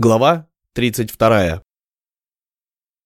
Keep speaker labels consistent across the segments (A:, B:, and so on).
A: Глава 32.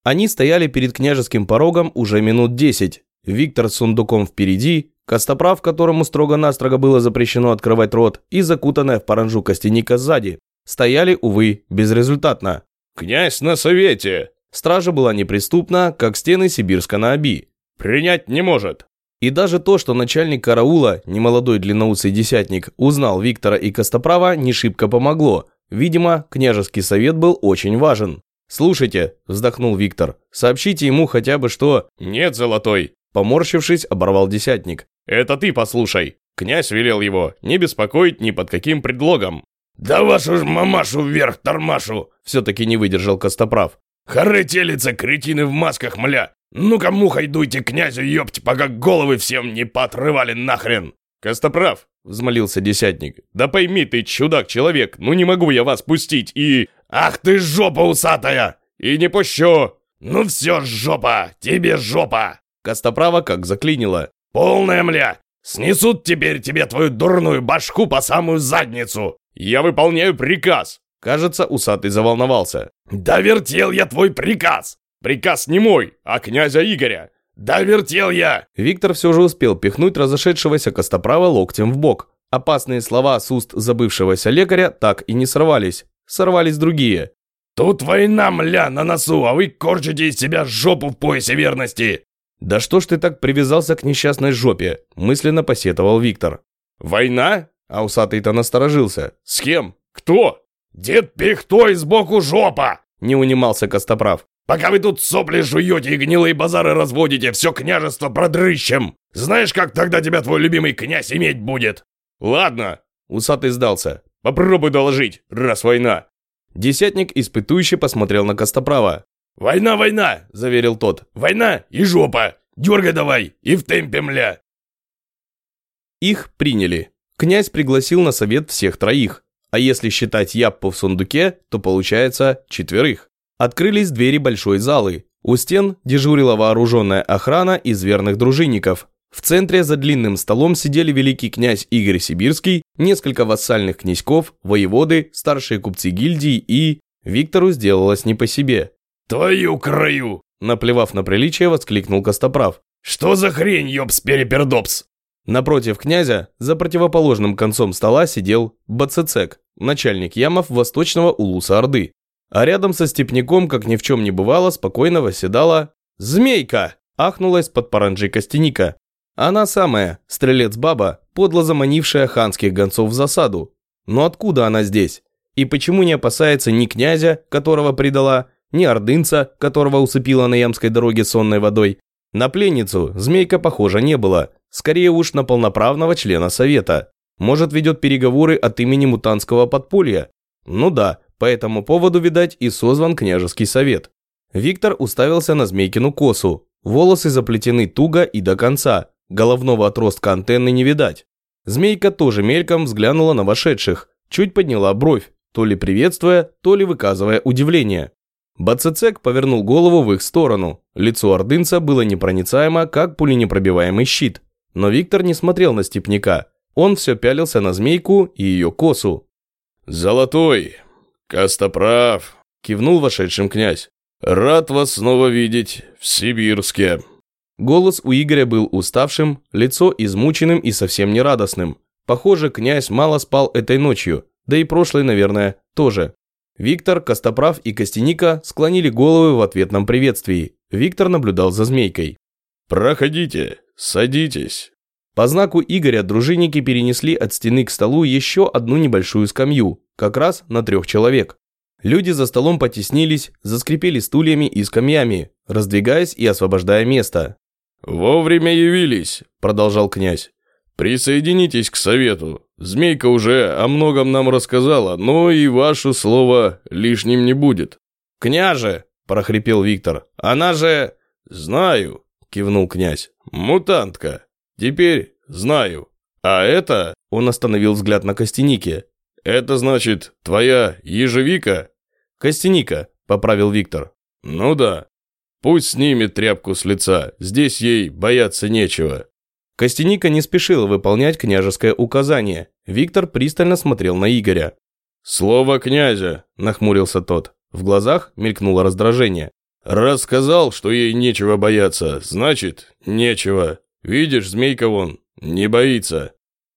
A: Они стояли перед княжеским порогом уже минут десять. Виктор с сундуком впереди, Костоправ, которому строго-настрого было запрещено открывать рот, и закутанная в паранжу костяника сзади. Стояли, увы, безрезультатно.
B: «Князь на совете!»
A: Стража была неприступна, как стены Сибирска на Оби.
B: «Принять не может!»
A: И даже то, что начальник караула, немолодой длинноусый десятник, узнал Виктора и Костоправа, не шибко помогло – Видимо, княжеский совет был очень важен. «Слушайте», – вздохнул Виктор, – «сообщите ему хотя бы что...»
B: «Нет, Золотой», –
A: поморщившись, оборвал десятник.
B: «Это ты послушай. Князь велел его не беспокоить ни под каким предлогом».
C: «Да вашу ж мамашу вверх тормашу!»
A: – все-таки не выдержал Костоправ.
C: «Хоры телятся, кретины в масках, мля! Ну-ка мухой дуйте князю, ёпть, пока головы всем не поотрывали нахрен!»
B: «Костоправ, взмолился десятник. «Да пойми ты, чудак-человек, ну не могу я вас пустить и...»
C: «Ах ты жопа усатая!»
B: «И не пущу!»
C: «Ну все, жопа! Тебе жопа!»
A: Костоправа как заклинило.
C: «Полная мля! Снесут теперь тебе твою дурную башку по самую задницу!»
B: «Я выполняю приказ!»
A: Кажется, усатый заволновался.
C: «Да вертел я твой приказ!»
B: «Приказ не мой, а князя Игоря!»
C: «Да вертел я!»
A: Виктор все же успел пихнуть разошедшегося Костоправа локтем в бок. Опасные слова с уст забывшегося лекаря так и не сорвались. Сорвались другие.
C: «Тут война, мля, на носу, а вы корчите из себя жопу в поясе верности!»
A: «Да что ж ты так привязался к несчастной жопе?» – мысленно посетовал Виктор.
B: «Война?» – а усатый-то насторожился. «С кем? Кто?»
C: «Дед пихтой сбоку жопа!»
A: – не унимался Костоправ.
C: Пока вы тут сопли жуете и гнилые базары разводите, все княжество продрыщем. Знаешь, как тогда тебя твой любимый князь иметь будет?»
B: «Ладно», — усатый сдался. «Попробуй доложить, раз война».
A: Десятник испытующе посмотрел на Костоправа.
C: «Война, война!» – заверил тот. «Война и жопа! Дергай давай! И в темпе, мля!»
A: Их приняли. Князь пригласил на совет всех троих. А если считать Яппу в сундуке, то получается четверых. Открылись двери большой залы. У стен дежурила вооруженная охрана из верных дружинников. В центре за длинным столом сидели великий князь Игорь Сибирский, несколько вассальных князьков, воеводы, старшие купцы гильдии и... Виктору сделалось не по себе.
C: «Твою краю!»
A: Наплевав на приличие, воскликнул Костоправ.
C: «Что за хрень, ёпс-перепердопс?»
A: Напротив князя, за противоположным концом стола сидел Бацецек, начальник ямов Восточного Улуса Орды. А рядом со степняком, как ни в чем не бывало, спокойно восседала «Змейка!» – ахнула из-под паранджи костяника. Она самая, стрелец-баба, подло заманившая ханских гонцов в засаду. Но откуда она здесь? И почему не опасается ни князя, которого предала, ни ордынца, которого усыпила на Ямской дороге сонной водой? На пленницу змейка, похоже, не было. Скорее уж на полноправного члена совета. Может, ведет переговоры от имени мутантского подполья? Ну да, по этому поводу, видать, и созван княжеский совет. Виктор уставился на Змейкину косу. Волосы заплетены туго и до конца. Головного отростка антенны не видать. Змейка тоже мельком взглянула на вошедших. Чуть подняла бровь, то ли приветствуя, то ли выказывая удивление. Бацецек повернул голову в их сторону. Лицо ордынца было непроницаемо, как пуленепробиваемый щит. Но Виктор не смотрел на степняка. Он все пялился на змейку и ее косу.
B: «Золотой, «Костоправ», — кивнул вошедшим князь. «Рад вас снова видеть в Сибирске».
A: Голос у Игоря был уставшим, лицо измученным и совсем не радостным. Похоже, князь мало спал этой ночью, да и прошлой, наверное, тоже. Виктор, Костоправ и Костяника склонили головы в ответном приветствии. Виктор наблюдал за змейкой.
B: «Проходите, садитесь».
A: По знаку Игоря дружинники перенесли от стены к столу еще одну небольшую скамью, как раз на трех человек. Люди за столом потеснились, заскрипели стульями и скамьями, раздвигаясь и освобождая место.
B: «Вовремя явились», – продолжал князь. «Присоединитесь к совету. Змейка уже о многом нам рассказала, но и ваше слово лишним не будет».
A: «Княже!» – прохрипел Виктор. «Она же...»
B: «Знаю», – кивнул князь. «Мутантка. Теперь знаю. А это...» – он остановил взгляд на костянике. «Это значит, твоя ежевика?»
A: «Костяника», — поправил Виктор.
B: «Ну да. Пусть снимет тряпку с лица, здесь ей бояться нечего».
A: Костяника не спешила выполнять княжеское указание. Виктор пристально смотрел на Игоря.
B: «Слово князя», – нахмурился тот. В глазах мелькнуло раздражение. «Рассказал, что ей нечего бояться, значит, нечего. Видишь, змейка вон, не боится».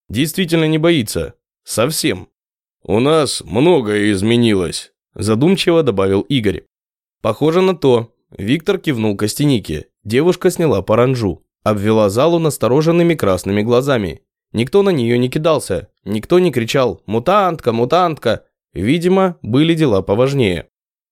A: «Действительно не боится. Совсем».
B: «У нас многое изменилось», – задумчиво добавил Игорь.
A: «Похоже на то». Виктор кивнул Костянике. Девушка сняла паранжу, обвела залу настороженными красными глазами. Никто на нее не кидался, никто не кричал «Мутантка! Мутантка!». Видимо, были дела поважнее.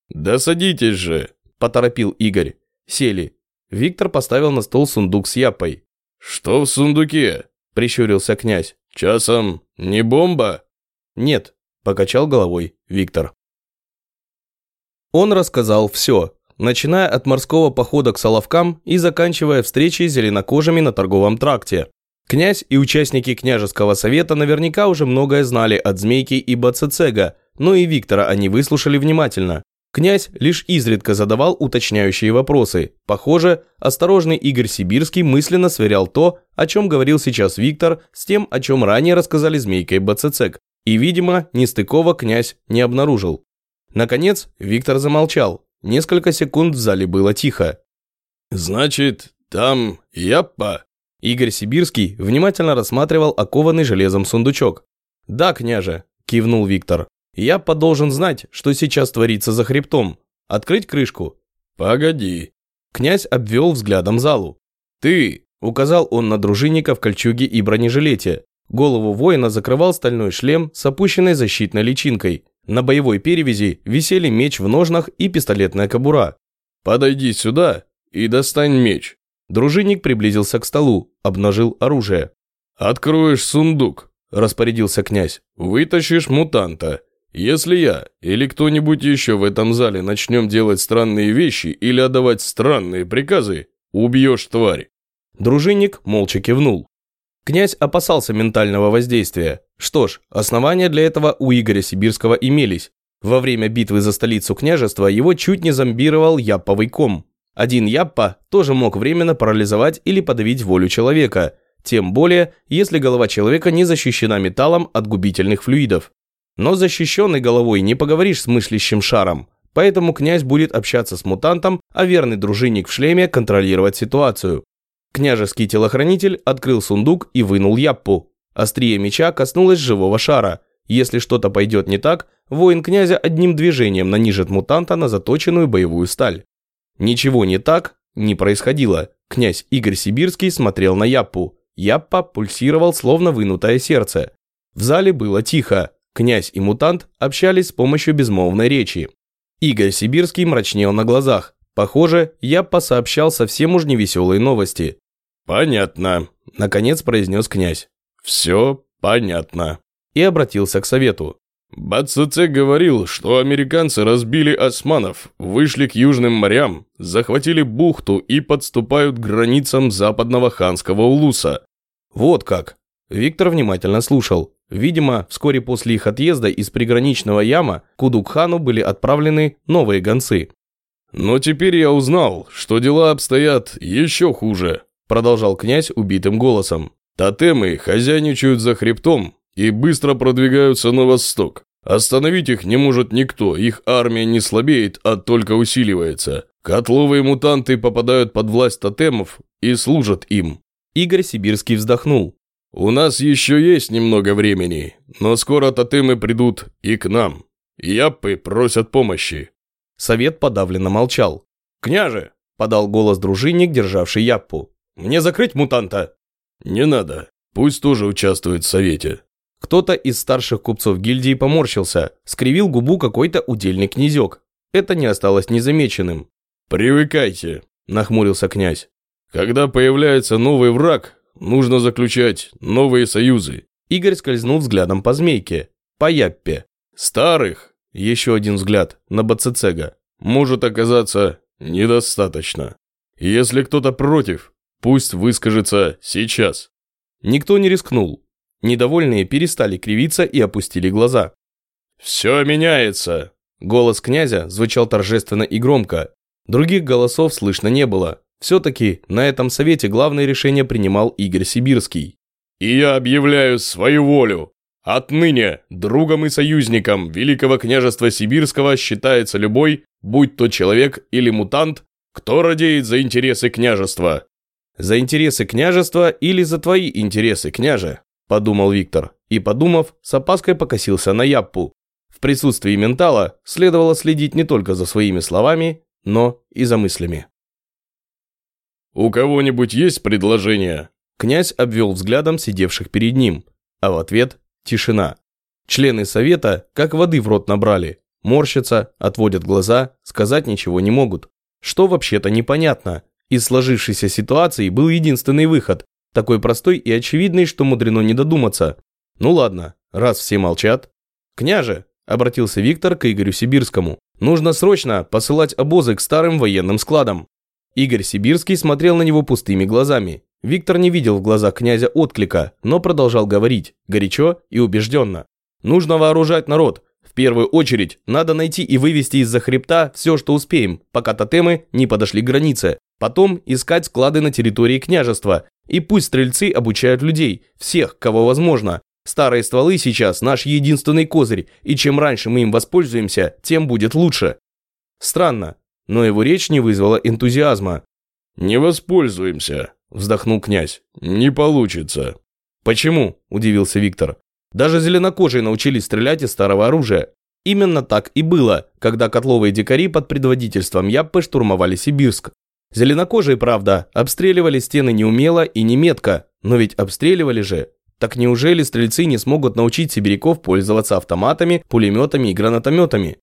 B: «Да садитесь же!» – поторопил Игорь.
A: Сели. Виктор поставил на стол сундук с япой.
B: «Что в сундуке?» – прищурился князь. «Часом не бомба?»
A: «Нет», – покачал головой Виктор. Он рассказал все, начиная от морского похода к Соловкам и заканчивая встречей с зеленокожими на торговом тракте. Князь и участники княжеского совета наверняка уже многое знали от Змейки и Бацецега, но и Виктора они выслушали внимательно. Князь лишь изредка задавал уточняющие вопросы. Похоже, осторожный Игорь Сибирский мысленно сверял то, о чем говорил сейчас Виктор, с тем, о чем ранее рассказали Змейка и Бацецег. И, видимо, нестыковок князь не обнаружил. Наконец, Виктор замолчал. Несколько секунд в зале было тихо.
B: «Значит, там Яппа?»
A: Игорь Сибирский внимательно рассматривал окованный железом сундучок. «Да, княже», – кивнул Виктор. Я должен знать, что сейчас творится за хребтом. Открыть крышку?»
B: «Погоди».
A: Князь обвел взглядом залу. «Ты!» – указал он на дружинника в кольчуге и бронежилете. Голову воина закрывал стальной шлем с опущенной защитной личинкой. На боевой перевязи висели меч в ножнах и пистолетная кобура.
B: «Подойди сюда и достань меч».
A: Дружинник приблизился к столу, обнажил оружие.
B: «Откроешь сундук», – распорядился князь. «Вытащишь мутанта. Если я или кто-нибудь еще в этом зале начнем делать странные вещи или отдавать странные приказы, убьешь тварь».
A: Дружинник молча кивнул. Князь опасался ментального воздействия. Что ж, основания для этого у Игоря Сибирского имелись. Во время битвы за столицу княжества его чуть не зомбировал Япповый ком. Один Яппа тоже мог временно парализовать или подавить волю человека, тем более, если голова человека не защищена металлом от губительных флюидов. Но защищенной головой не поговоришь с мыслящим шаром, поэтому князь будет общаться с мутантом, а верный дружинник в шлеме контролировать ситуацию. Княжеский телохранитель открыл сундук и вынул яппу. Острие меча коснулось живого шара. Если что-то пойдет не так, воин князя одним движением нанижит мутанта на заточенную боевую сталь. Ничего не так не происходило. Князь Игорь Сибирский смотрел на яппу. Яппа пульсировал, словно вынутое сердце. В зале было тихо. Князь и мутант общались с помощью безмолвной речи. Игорь Сибирский мрачнел на глазах. Похоже, я посообщал совсем уж невеселые новости.
B: «Понятно», – наконец произнес князь. «Все понятно».
A: И обратился к совету.
B: Бацуце говорил, что американцы разбили османов, вышли к южным морям, захватили бухту и подступают к границам западного ханского улуса.
A: Вот как. Виктор внимательно слушал. Видимо, вскоре после их отъезда из приграничного яма к Удукхану были отправлены новые гонцы.
B: «Но теперь я узнал, что дела обстоят еще хуже», продолжал князь убитым голосом. «Тотемы хозяйничают за хребтом и быстро продвигаются на восток. Остановить их не может никто, их армия не слабеет, а только усиливается. Котловые мутанты попадают под власть тотемов и служат им».
A: Игорь Сибирский вздохнул.
B: «У нас еще есть немного времени, но скоро тотемы придут и к нам. Яппы просят помощи».
A: Совет подавленно молчал. «Княже!» – подал голос дружинник, державший Яппу. «Мне закрыть мутанта?»
B: «Не надо. Пусть тоже участвует в совете».
A: Кто-то из старших купцов гильдии поморщился, скривил губу какой-то удельный князек. Это не осталось незамеченным.
B: «Привыкайте», – нахмурился князь. «Когда появляется новый враг, Нужно заключать новые союзы.
A: Игорь скользнул взглядом по змейке, по Яппе.
B: Старых, еще один взгляд на Бацецега, может оказаться недостаточно. Если кто-то против, пусть выскажется сейчас.
A: Никто не рискнул. Недовольные перестали кривиться и опустили глаза.
B: «Все меняется!»
A: Голос князя звучал торжественно и громко. Других голосов слышно не было. Все-таки на этом совете главное решение принимал Игорь Сибирский.
B: «И я объявляю свою волю. Отныне другом и союзником Великого княжества Сибирского считается любой, будь то человек или мутант, кто радеет за интересы княжества.
A: За интересы княжества или за твои интересы, княже, подумал Виктор. И, подумав, с опаской покосился на Яппу. В присутствии ментала следовало следить не только за своими словами, но и за мыслями.
B: «У кого-нибудь есть предложение?»
A: Князь обвел взглядом сидевших перед ним, а в ответ – тишина. Члены совета как воды в рот набрали, морщатся, отводят глаза, сказать ничего не могут. Что вообще-то непонятно. Из сложившейся ситуации был единственный выход, такой простой и очевидный, что мудрено не додуматься. Ну ладно, раз все молчат. «Княже», – обратился Виктор к Игорю Сибирскому, – «нужно срочно посылать обозы к старым военным складам». Игорь Сибирский смотрел на него пустыми глазами. Виктор не видел в глазах князя отклика, но продолжал говорить, горячо и убежденно. «Нужно вооружать народ. В первую очередь, надо найти и вывести из-за хребта все, что успеем, пока тотемы не подошли к границе. Потом искать склады на территории княжества. И пусть стрельцы обучают людей, всех, кого возможно. Старые стволы сейчас наш единственный козырь, и чем раньше мы им воспользуемся, тем будет лучше». Странно, но его речь не вызвала энтузиазма.
B: «Не воспользуемся», – вздохнул князь. «Не получится».
A: «Почему?» – удивился Виктор. «Даже зеленокожие научились стрелять из старого оружия. Именно так и было, когда котловые дикари под предводительством Яппы штурмовали Сибирск. Зеленокожие, правда, обстреливали стены неумело и неметко, но ведь обстреливали же. Так неужели стрельцы не смогут научить сибиряков пользоваться автоматами, пулеметами и гранатометами?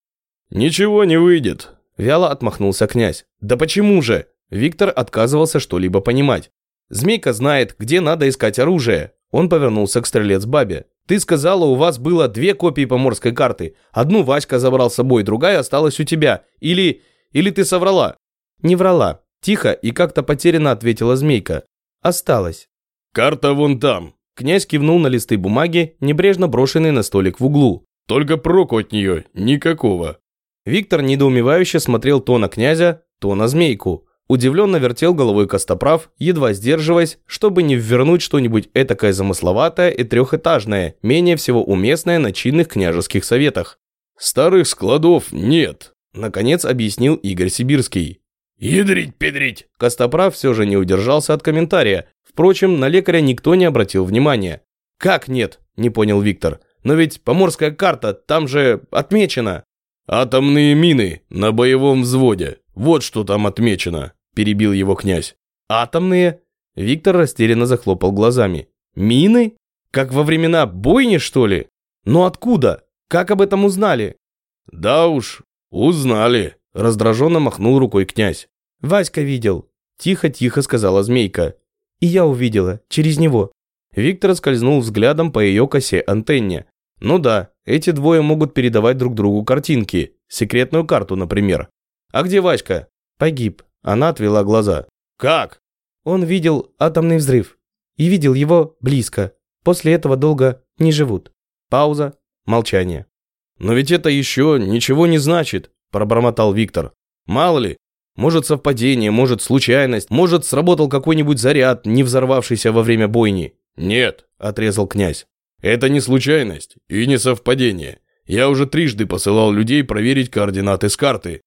B: «Ничего не выйдет», –
A: вяло отмахнулся князь. «Да почему же?» Виктор отказывался что-либо понимать. «Змейка знает, где надо искать оружие». Он повернулся к стрелец Бабе. «Ты сказала, у вас было две копии поморской карты. Одну Васька забрал с собой, другая осталась у тебя. Или... или ты соврала?» «Не врала». Тихо и как-то потерянно ответила Змейка. «Осталась».
B: «Карта вон там».
A: Князь кивнул на листы бумаги, небрежно брошенные на столик в углу.
B: «Только проку от нее никакого».
A: Виктор недоумевающе смотрел то на князя, то на Змейку. Удивленно вертел головой Костоправ, едва сдерживаясь, чтобы не ввернуть что-нибудь этакое замысловатое и трехэтажное, менее всего уместное на чинных княжеских советах.
B: «Старых складов нет», –
A: наконец объяснил Игорь Сибирский.
C: «Ядрить, педрить!»
A: Костоправ все же не удержался от комментария. Впрочем, на лекаря никто не обратил внимания. «Как нет?» – не понял Виктор. «Но ведь поморская карта, там же отмечена».
B: «Атомные мины на боевом взводе. Вот что там отмечено», – перебил его князь.
A: «Атомные?» Виктор растерянно захлопал глазами. «Мины? Как во времена бойни, что ли? Но откуда? Как об этом узнали?»
B: «Да уж, узнали», – раздраженно махнул рукой князь.
A: «Васька видел», – тихо-тихо сказала змейка. «И я увидела, через него». Виктор скользнул взглядом по ее косе антенне. «Ну да, эти двое могут передавать друг другу картинки, секретную карту, например. А где Васька? Погиб. Она отвела глаза.
B: Как?
A: Он видел атомный взрыв. И видел его близко. После этого долго не живут. Пауза. Молчание.
B: Но ведь это еще ничего не значит, пробормотал Виктор. Мало ли, может совпадение, может случайность, может сработал какой-нибудь заряд, не взорвавшийся во время бойни. Нет, отрезал князь. Это не случайность и не совпадение. Я уже трижды посылал людей проверить координаты с карты.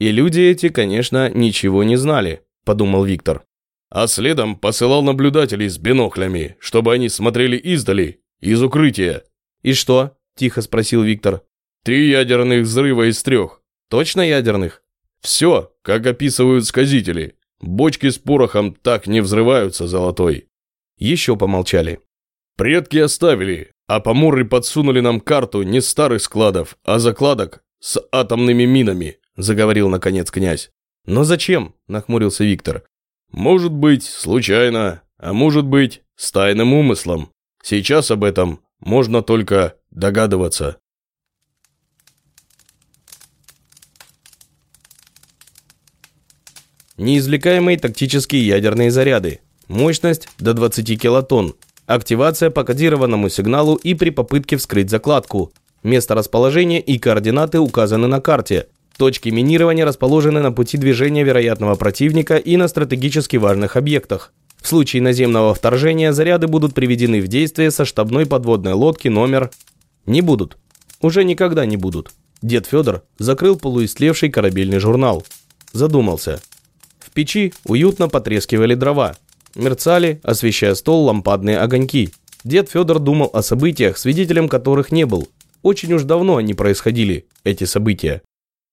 A: И люди эти, конечно, ничего не знали, подумал Виктор.
B: А следом посылал наблюдателей с биноклями, чтобы они смотрели издали, из укрытия.
A: И что? Тихо спросил Виктор.
B: Три ядерных взрыва из трех.
A: Точно ядерных?
B: Все, как описывают сказители. Бочки с порохом так не взрываются, золотой.
A: Еще помолчали.
B: Предки оставили, а поморы подсунули нам карту не старых складов, а закладок с атомными минами заговорил наконец князь.
A: «Но зачем?» – нахмурился Виктор.
B: «Может быть, случайно, а может быть, с тайным умыслом. Сейчас об этом можно только догадываться».
A: Неизвлекаемые тактические ядерные заряды. Мощность до 20 килотонн. Активация по кодированному сигналу и при попытке вскрыть закладку. Место расположения и координаты указаны на карте. Точки минирования расположены на пути движения вероятного противника и на стратегически важных объектах. В случае наземного вторжения заряды будут приведены в действие со штабной подводной лодки номер... Не будут. Уже никогда не будут. Дед Федор закрыл полуистлевший корабельный журнал. Задумался. В печи уютно потрескивали дрова. Мерцали, освещая стол, лампадные огоньки. Дед Федор думал о событиях, свидетелем которых не был. Очень уж давно они происходили, эти события.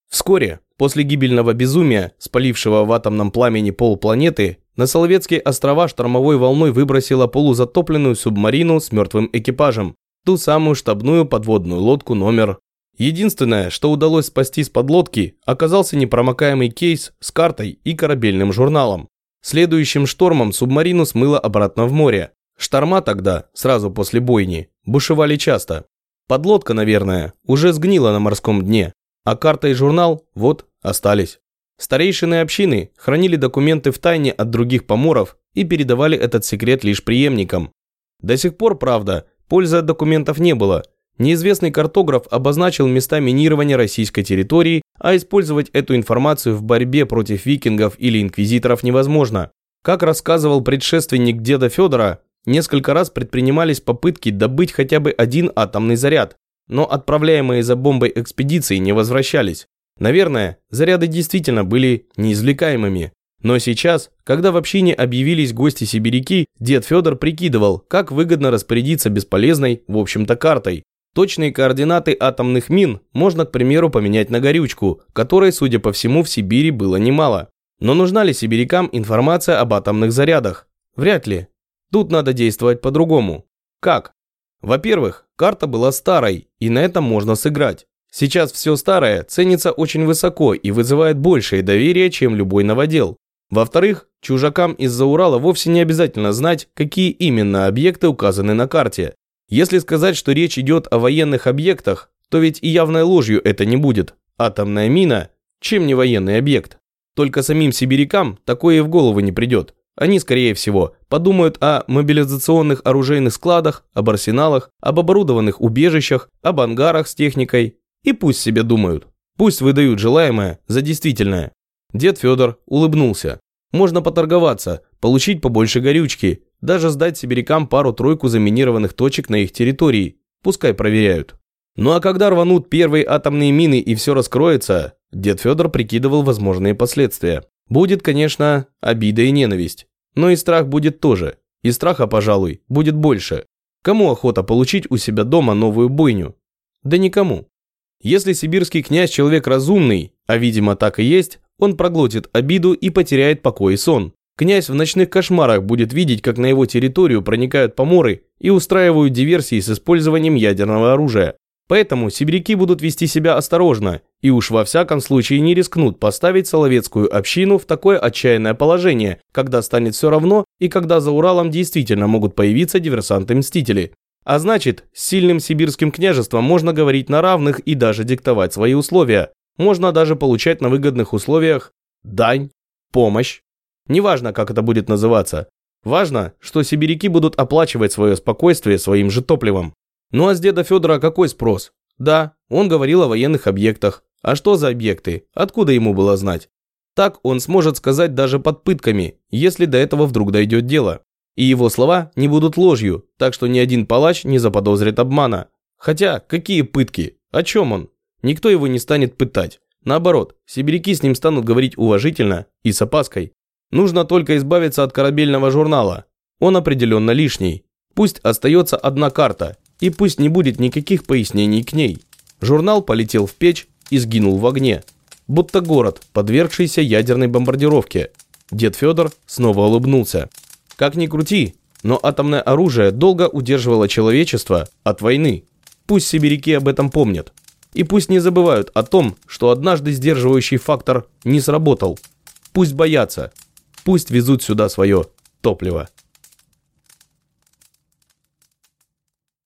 A: Вскоре, после гибельного безумия, спалившего в атомном пламени полпланеты, на Соловецкие острова штормовой волной выбросила полузатопленную субмарину с мертвым экипажем, ту самую штабную подводную лодку номер. Единственное, что удалось спасти с подлодки, оказался непромокаемый кейс с картой и корабельным журналом. Следующим штормом субмарину смыло обратно в море. Шторма тогда, сразу после бойни, бушевали часто. Подлодка, наверное, уже сгнила на морском дне, а карта и журнал, вот, остались. Старейшины общины хранили документы в тайне от других поморов и передавали этот секрет лишь преемникам. До сих пор, правда, пользы от документов не было. Неизвестный картограф обозначил места минирования российской территории, а использовать эту информацию в борьбе против викингов или инквизиторов невозможно. Как рассказывал предшественник деда Федора, несколько раз предпринимались попытки добыть хотя бы один атомный заряд, но отправляемые за бомбой экспедиции не возвращались. Наверное, заряды действительно были неизвлекаемыми. Но сейчас, когда в общине объявились гости-сибиряки, дед Федор прикидывал, как выгодно распорядиться бесполезной, в общем-то, картой. Точные координаты атомных мин можно, к примеру, поменять на горючку, которой, судя по всему, в Сибири было немало. Но нужна ли сибирякам информация об атомных зарядах? Вряд ли. Тут надо действовать по-другому. Как? Во-первых, карта была старой, и на этом можно сыграть. Сейчас все старое ценится очень высоко и вызывает большее доверие, чем любой новодел. Во-вторых, чужакам из-за Урала вовсе не обязательно знать, какие именно объекты указаны на карте. Если сказать, что речь идет о военных объектах, то ведь и явной ложью это не будет. Атомная мина – чем не военный объект? Только самим сибирякам такое и в голову не придет. Они, скорее всего, подумают о мобилизационных оружейных складах, об арсеналах, об оборудованных убежищах, об ангарах с техникой. И пусть себе думают. Пусть выдают желаемое за действительное. Дед Федор улыбнулся. Можно поторговаться, получить побольше горючки, даже сдать сибирякам пару-тройку заминированных точек на их территории. Пускай проверяют. Ну а когда рванут первые атомные мины и все раскроется, дед Федор прикидывал возможные последствия. Будет, конечно, обида и ненависть. Но и страх будет тоже. И страха, пожалуй, будет больше. Кому охота получить у себя дома новую бойню? Да никому. Если сибирский князь человек разумный, а видимо так и есть, он проглотит обиду и потеряет покой и сон. Князь в ночных кошмарах будет видеть, как на его территорию проникают поморы и устраивают диверсии с использованием ядерного оружия. Поэтому сибиряки будут вести себя осторожно и уж во всяком случае не рискнут поставить Соловецкую общину в такое отчаянное положение, когда станет все равно и когда за Уралом действительно могут появиться диверсанты-мстители. А значит, с сильным сибирским княжеством можно говорить на равных и даже диктовать свои условия. Можно даже получать на выгодных условиях дань, помощь. Неважно, как это будет называться. Важно, что сибиряки будут оплачивать свое спокойствие своим же топливом. Ну а с деда Федора какой спрос? Да, он говорил о военных объектах. А что за объекты? Откуда ему было знать? Так он сможет сказать даже под пытками, если до этого вдруг дойдет дело. И его слова не будут ложью, так что ни один палач не заподозрит обмана. Хотя, какие пытки? О чем он? Никто его не станет пытать. Наоборот, сибиряки с ним станут говорить уважительно и с опаской. Нужно только избавиться от корабельного журнала. Он определенно лишний. Пусть остается одна карта, и пусть не будет никаких пояснений к ней. Журнал полетел в печь и сгинул в огне. Будто город, подвергшийся ядерной бомбардировке. Дед Федор снова улыбнулся. Как ни крути, но атомное оружие долго удерживало человечество от войны. Пусть сибиряки об этом помнят. И пусть не забывают о том, что однажды сдерживающий фактор не сработал. Пусть боятся. Пусть везут сюда свое топливо.